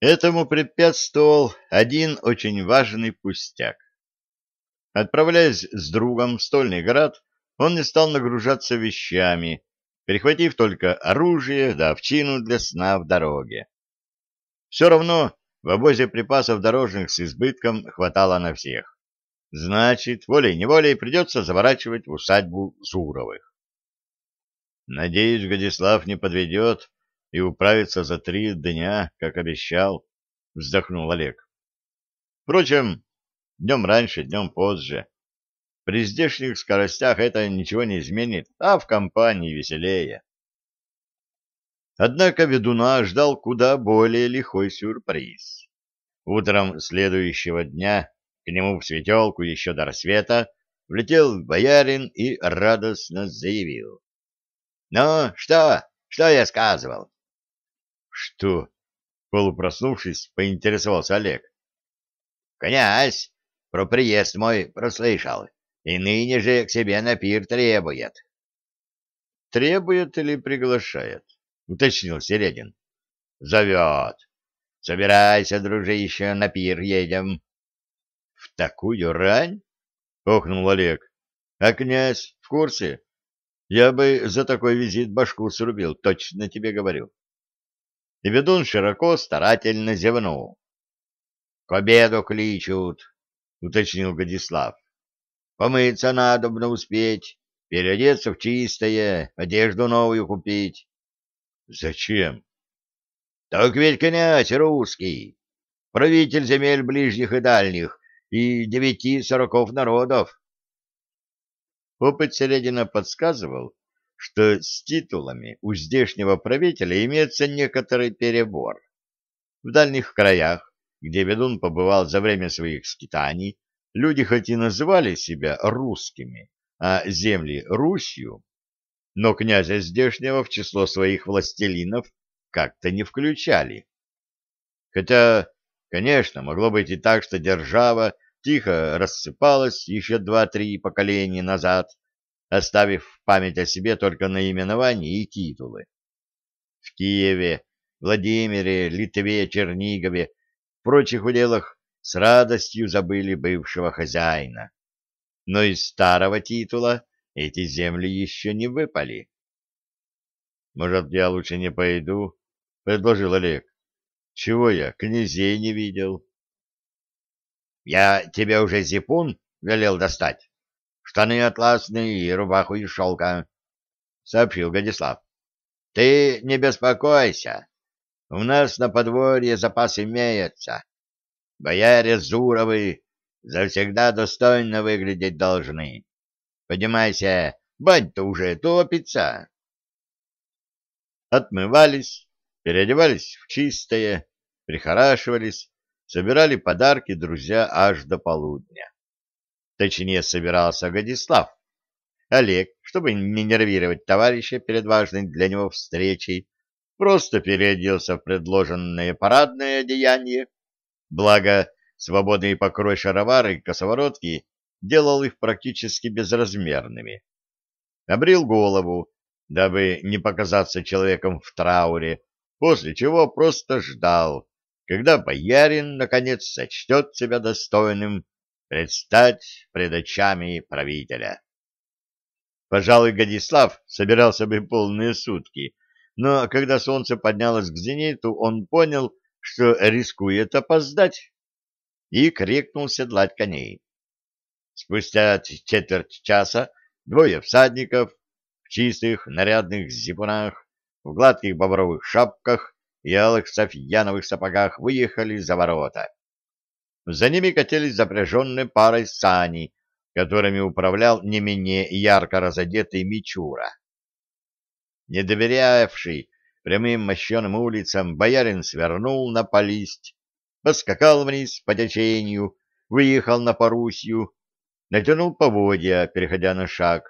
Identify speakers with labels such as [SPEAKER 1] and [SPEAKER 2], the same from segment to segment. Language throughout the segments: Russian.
[SPEAKER 1] Этому препятствовал один очень важный пустяк. Отправляясь с другом в Стольный город, он не стал нагружаться вещами, перехватив только оружие да овчину для сна в дороге. Все равно в обозе припасов дорожных с избытком хватало на всех. Значит, волей-неволей придется заворачивать в усадьбу Зуровых. Надеюсь, Годислав не подведет и управится за три дня, как обещал, — вздохнул Олег. Впрочем, днем раньше, днем позже. При здешних скоростях это ничего не изменит, а в компании веселее. Однако ведуна ждал куда более лихой сюрприз. Утром следующего дня к нему в светелку еще до рассвета влетел боярин и радостно заявил. — Ну, что? Что я сказывал? — Что? — полупроснувшись, поинтересовался Олег. — Князь про приезд мой прослышал, и ныне же к себе на пир требует. — Требует или приглашает? — уточнил Середин. — Зовет. Собирайся, дружище, на пир едем. — В такую рань? — охнул Олег. — А князь в курсе? Я бы за такой визит башку срубил, точно тебе говорю. И ведун широко старательно зевнул. — К обеду кличут, — уточнил Годислав. — Помыться надобно успеть, переодеться в чистое, одежду новую купить. — Зачем? — Так ведь князь русский, правитель земель ближних и дальних и девяти сороков народов. Опыт Середина подсказывал, что с титулами у здешнего правителя имеется некоторый перебор. В дальних краях, где ведун побывал за время своих скитаний, люди хоть и называли себя русскими, а земли Русью, но князя здешнего в число своих властелинов как-то не включали. Хотя, конечно, могло быть и так, что держава тихо рассыпалась еще два-три поколения назад, оставив память о себе только наименования и титулы. В Киеве, Владимире, Литве, Чернигове, в прочих уделах с радостью забыли бывшего хозяина. Но из старого титула эти земли еще не выпали. «Может, я лучше не пойду?» — предложил Олег. «Чего я, князей не видел?» «Я тебе уже зипун велел достать?» Штаны атласные и рубаху из шелка, — сообщил Годислав. — Ты не беспокойся. У нас на подворье запас имеется. Бояре Зуровы завсегда достойно выглядеть должны. Поднимайся, бань-то уже топится. Отмывались, переодевались в чистое, прихорашивались, собирали подарки друзья аж до полудня. Точнее, собирался Годислав. Олег, чтобы не нервировать товарища перед важной для него встречей, просто переоделся в предложенное парадное одеяние. Благо, свободный покрой шаровары и косоворотки делал их практически безразмерными. Обрил голову, дабы не показаться человеком в трауре, после чего просто ждал, когда боярин, наконец, сочтет себя достойным предстать пред очами правителя. Пожалуй, Годислав собирался бы полные сутки, но когда солнце поднялось к зениту, он понял, что рискует опоздать, и крикнул седлать коней. Спустя четверть часа двое всадников в чистых нарядных зипунах, в гладких бобровых шапках и алых софьяновых сапогах выехали за ворота. За ними катились запряженные парой сани, которыми управлял не менее ярко разодетый Мичура. Не доверявший прямым мощеным улицам, боярин свернул на полисть, поскакал вниз по течению, выехал на Парусью, натянул поводья, переходя на шаг,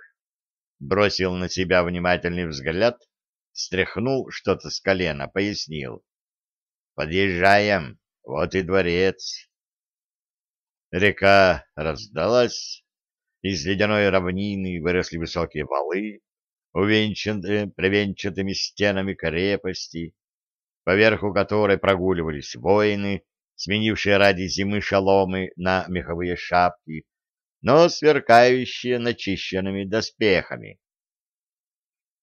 [SPEAKER 1] бросил на себя внимательный взгляд, стряхнул что-то с колена, пояснил. «Подъезжаем, вот и дворец». Река раздалась, из ледяной равнины выросли высокие валы, увенчанные привенчатыми стенами крепости. поверху которой прогуливались воины, сменившие ради зимы шаломы на меховые шапки, но сверкающие начищенными доспехами.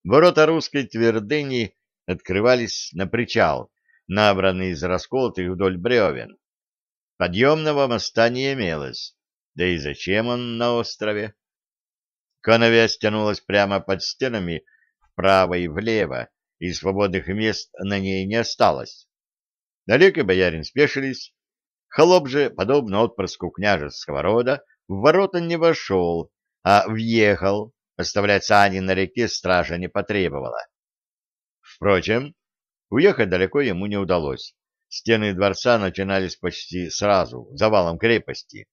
[SPEAKER 1] Ворота русской твердыни открывались на причал, набранный из расколотых вдоль бревен. Подъемного моста не имелось, да и зачем он на острове? Коновязь тянулась прямо под стенами вправо и влево, и свободных мест на ней не осталось. Олег и боярин спешились. Холоп же, подобно отпрыску княжеского рода, в ворота не вошел, а въехал. Оставлять сани на реке стража не потребовала. Впрочем, уехать далеко ему не удалось. Стены дворца начинались почти сразу, завалом крепости.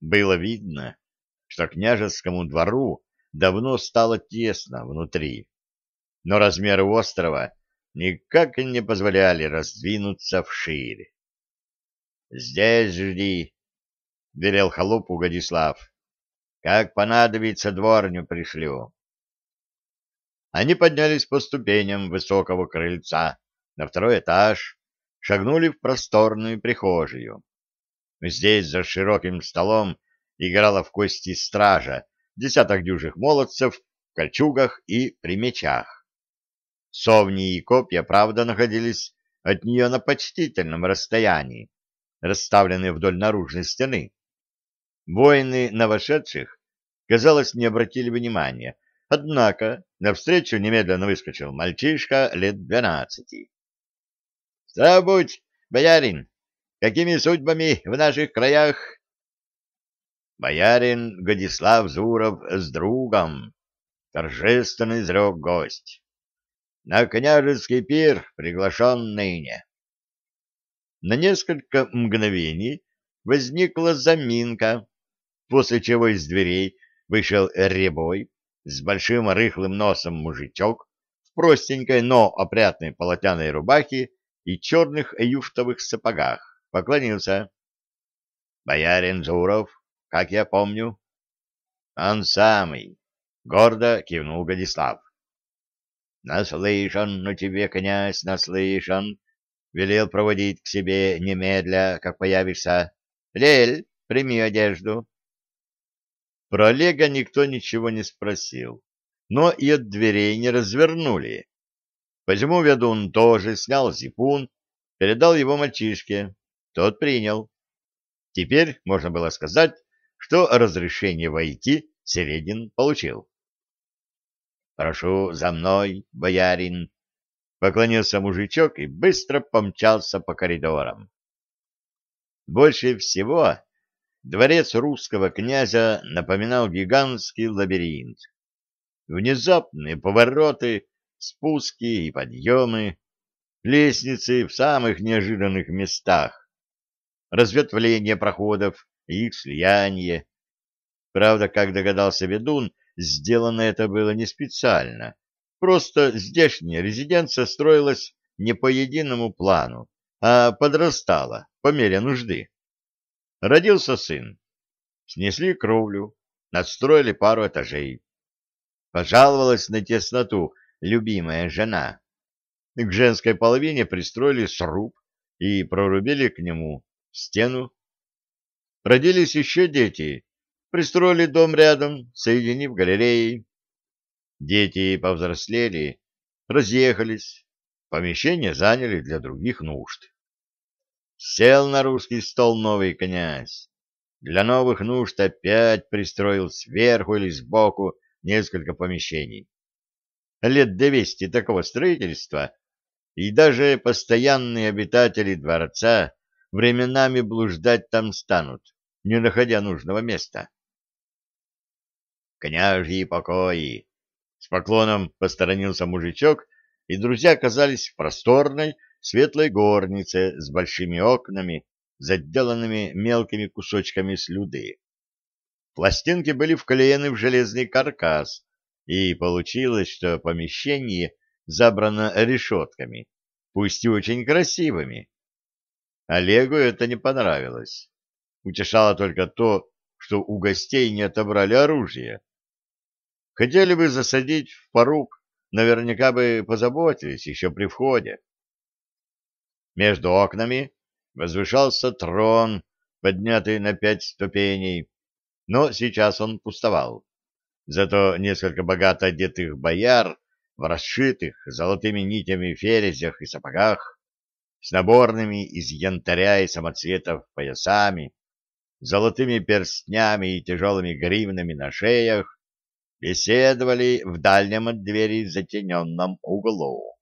[SPEAKER 1] Было видно, что княжескому двору давно стало тесно внутри, но размеры острова никак не позволяли раздвинуться вширь. — Здесь жди, — велел холопу Годислав. — Как понадобится, дворню пришлю. Они поднялись по ступеням высокого крыльца на второй этаж, шагнули в просторную прихожую. Здесь за широким столом играла в кости стража, десяток дюжих молодцев в кольчугах и при мечах. Совни и копья, правда, находились от нее на почтительном расстоянии, расставленные вдоль наружной стены. Воины на вошедших, казалось, не обратили внимания, однако навстречу немедленно выскочил мальчишка лет двенадцати. — Здравствуй, боярин! Какими судьбами в наших краях? — Боярин Годислав Зуров с другом, — торжественно изрек гость. — На княжеский пир приглашен ныне. На несколько мгновений возникла заминка, после чего из дверей вышел ребой с большим рыхлым носом мужичок в простенькой, но опрятной полотняной рубахе и черных юфтовых сапогах. Поклонился. «Боярин Зуров, как я помню?» «Он самый», — гордо кивнул Годислав. «Наслышан на тебе, князь, наслышан велел проводить к себе немедля, как появишься. Лель, прими одежду. Про Олега никто ничего не спросил, но и от дверей не развернули. Почему ведун тоже снял зипун, передал его мальчишке. Тот принял. Теперь можно было сказать, что разрешение войти Середин получил. «Прошу за мной, боярин», Поклонился мужичок и быстро помчался по коридорам. Больше всего дворец русского князя напоминал гигантский лабиринт. Внезапные повороты, спуски и подъемы, лестницы в самых неожиданных местах, разветвление проходов и их слияние. Правда, как догадался ведун, сделано это было не специально. Просто здешняя резиденция строилась не по единому плану, а подрастала по мере нужды. Родился сын. Снесли кровлю, надстроили пару этажей. Пожаловалась на тесноту любимая жена. К женской половине пристроили сруб и прорубили к нему стену. Родились еще дети, пристроили дом рядом, соединив галереей. Дети повзрослели, разъехались, помещение заняли для других нужд. Сел на русский стол новый князь. Для новых нужд опять пристроил сверху или сбоку несколько помещений. Лет двести такого строительства, и даже постоянные обитатели дворца временами блуждать там станут, не находя нужного места. Княжьи покои с поклоном посторонился мужичок, и друзья оказались в просторной, светлой горнице с большими окнами, заделанными мелкими кусочками слюды. Пластинки были вклеены в железный каркас, и получилось, что помещение забрано решетками, пусть и очень красивыми. Олегу это не понравилось. Утешало только то, что у гостей не отобрали оружие. Хотели бы засадить в порук, наверняка бы позаботились еще при входе. Между окнами возвышался трон, поднятый на пять ступеней, но сейчас он пустовал. Зато несколько богато одетых бояр в расшитых золотыми нитями ферезях и сапогах, с наборными из янтаря и самоцветов поясами, золотыми перстнями и тяжелыми гривнами на шеях, беседовали в дальнем от двери затененном углу.